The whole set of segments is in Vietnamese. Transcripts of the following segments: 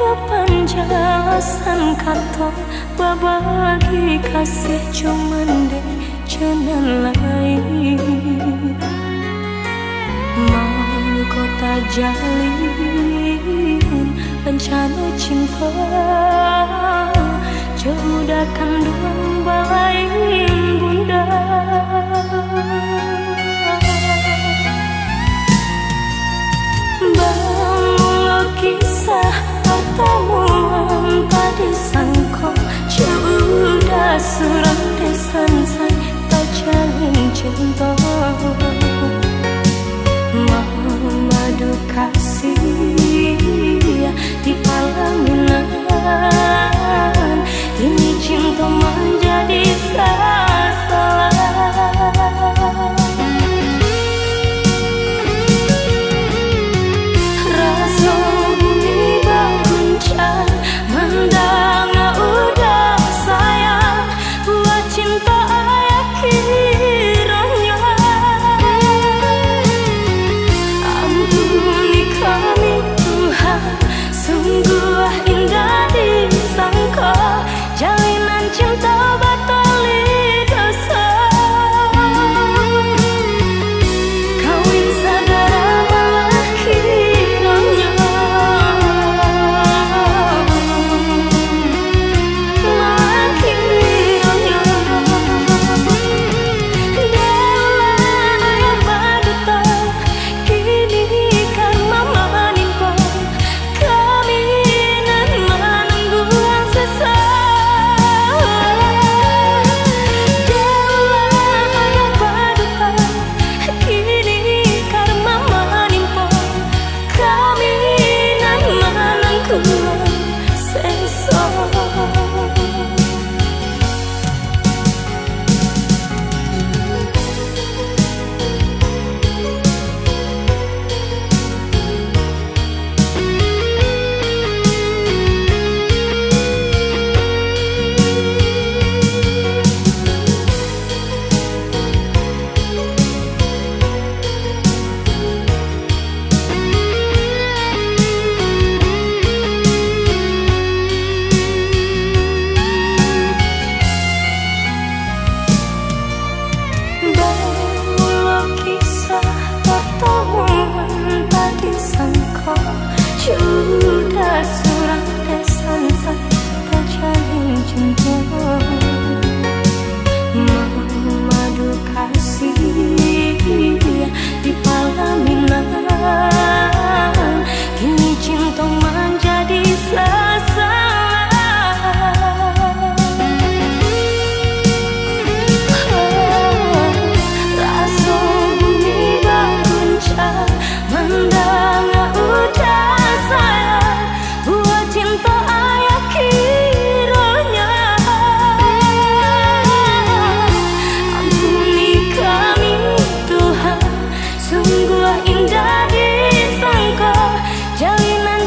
Ada penjelasan kata Berbagi kasih cuman deh jalan lain. Mau kota jalin Rencana cinta Jauh dah kandung balai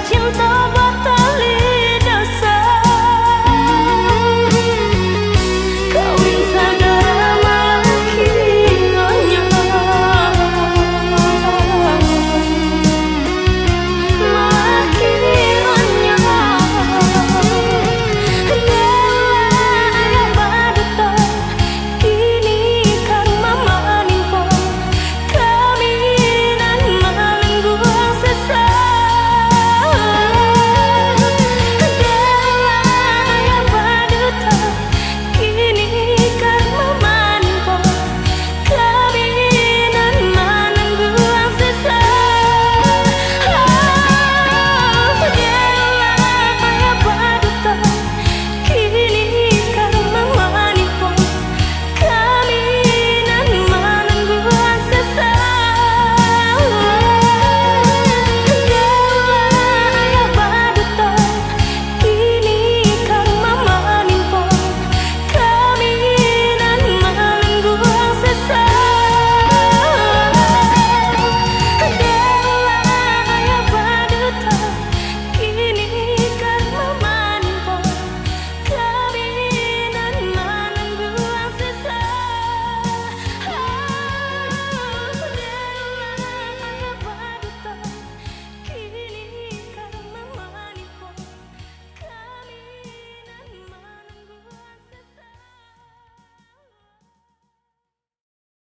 情走